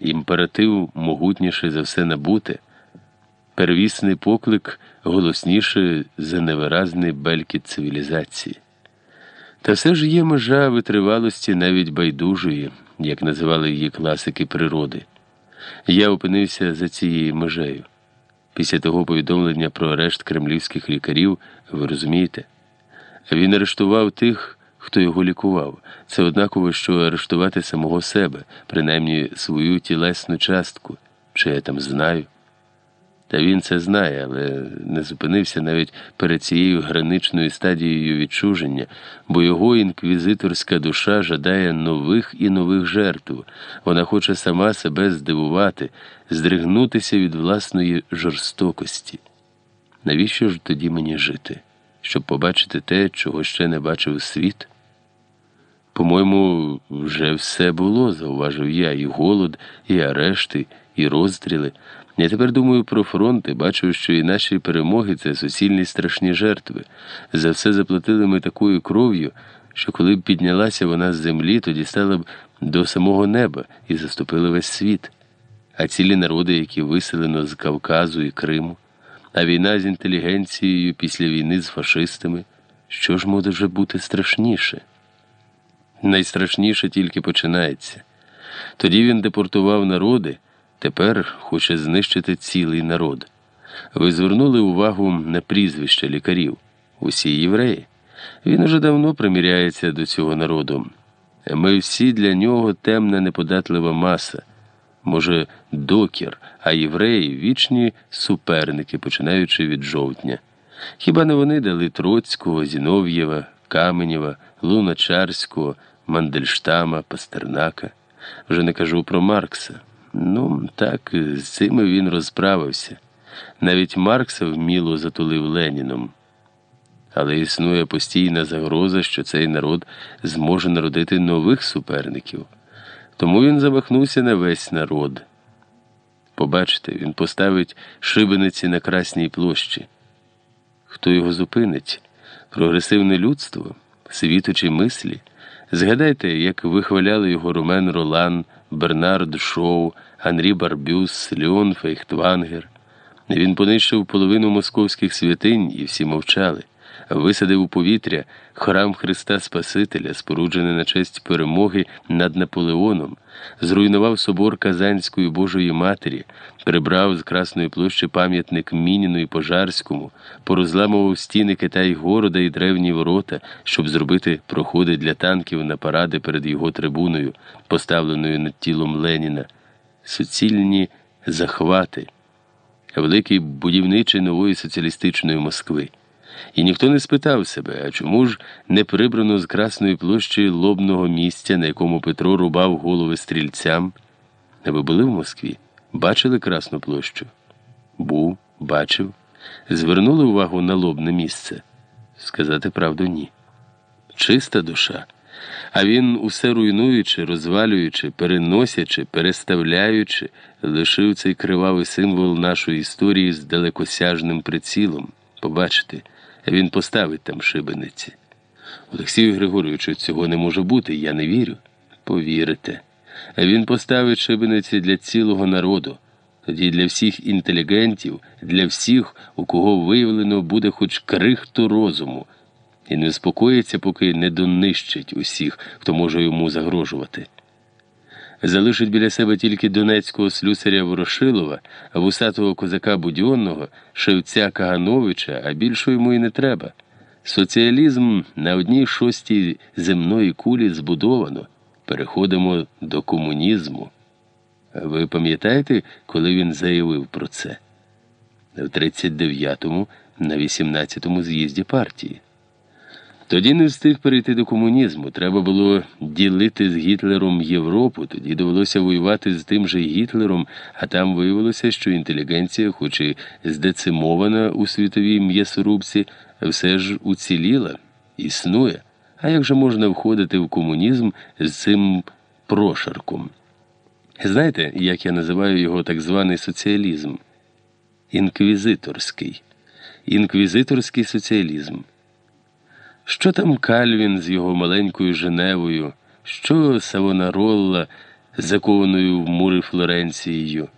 імператив могутніше за все набуте, первісний поклик голосніше за невиразний белькіт цивілізації. Та все ж є межа витривалості навіть байдужої, як називали її класики природи. Я опинився за цією межею. Після того повідомлення про арешт кремлівських лікарів, ви розумієте, він арештував тих, хто його лікував. Це однаково, що арештувати самого себе, принаймні свою тілесну частку, чи я там знаю. Та він це знає, але не зупинився навіть перед цією граничною стадією відчуження, бо його інквізиторська душа жадає нових і нових жертв. Вона хоче сама себе здивувати, здригнутися від власної жорстокості. Навіщо ж тоді мені жити? Щоб побачити те, чого ще не бачив світ? По-моєму, вже все було, зауважив я, і голод, і арешти, і розстріли. Я тепер думаю про фронт і бачу, що і наші перемоги це суцільні страшні жертви. За все заплатили ми такою кров'ю, що коли б піднялася вона з землі, тоді стала б до самого неба і заступила весь світ. А цілі народи, які виселено з Кавказу і Криму, а війна з інтелігенцією після війни з фашистами, що ж може бути страшніше? Найстрашніше тільки починається. Тоді він депортував народи. Тепер хоче знищити цілий народ. Ви звернули увагу на прізвища лікарів, усі євреї. Він уже давно приміряється до цього народу. Ми всі для нього темна неподатлива маса, може, докір, а євреї вічні суперники, починаючи від жовтня. Хіба не вони дали Троцького, Зінов'єва, Каменєва, Луначарського, Мандельштама, Пастернака? Вже не кажу про Маркса. Ну, так, з цими він розправився. Навіть Маркса вміло затулив Леніном. Але існує постійна загроза, що цей народ зможе народити нових суперників. Тому він замахнувся на весь народ. Побачите, він поставить шибениці на Красній площі. Хто його зупинить? Прогресивне людство, світочі мислі? Згадайте, як вихваляли його Ромен Роллан, Бернард Шоу, Анрі Барбюс, Леон Фейхтвангер. Він понищив половину московських святинь і всі мовчали, висадив у повітря храм Христа Спасителя, споруджений на честь перемоги над Наполеоном, зруйнував собор Казанської Божої Матері, прибрав з Красної площі пам'ятник Мініну і Пожарському, порозламував стіни Китай города і древні ворота, щоб зробити проходи для танків на паради перед його трибуною, поставленою над тілом Леніна, суцільні захвати, великий будівничий нової соціалістичної Москви. І ніхто не спитав себе, а чому ж не прибрано з Красної площі лобного місця, на якому Петро рубав голови стрільцям? Ви були в Москві? Бачили Красну площу? Був, бачив. Звернули увагу на лобне місце? Сказати правду, ні. Чиста душа. А він, усе руйнуючи, розвалюючи, переносячи, переставляючи, лишив цей кривавий символ нашої історії з далекосяжним прицілом. Побачите, він поставить там шибениці. Олексію Григоровичу, цього не може бути, я не вірю. Повірите. Він поставить шибениці для цілого народу, тоді для всіх інтелігентів, для всіх, у кого виявлено буде хоч крихту розуму, і не успокоїться, поки не донищить усіх, хто може йому загрожувати. Залишить біля себе тільки донецького слюсаря Ворошилова, вусатого козака Будьонного, шевця Кагановича, а більше йому і не треба. Соціалізм на одній шостій земної кулі збудовано. Переходимо до комунізму. Ви пам'ятаєте, коли він заявив про це? В 39-му на 18-му з'їзді партії. Тоді не встиг перейти до комунізму. Треба було ділити з Гітлером Європу, тоді довелося воювати з тим же Гітлером, а там виявилося, що інтелігенція, хоч і здецимована у світовій м'ясорубці, все ж уціліла, існує. А як же можна входити в комунізм з цим прошарком? Знаєте, як я називаю його так званий соціалізм? Інквізиторський. Інквізиторський соціалізм. Що там Кальвін з його маленькою Женевою, що Савонаролла закованою в мури Флоренцією.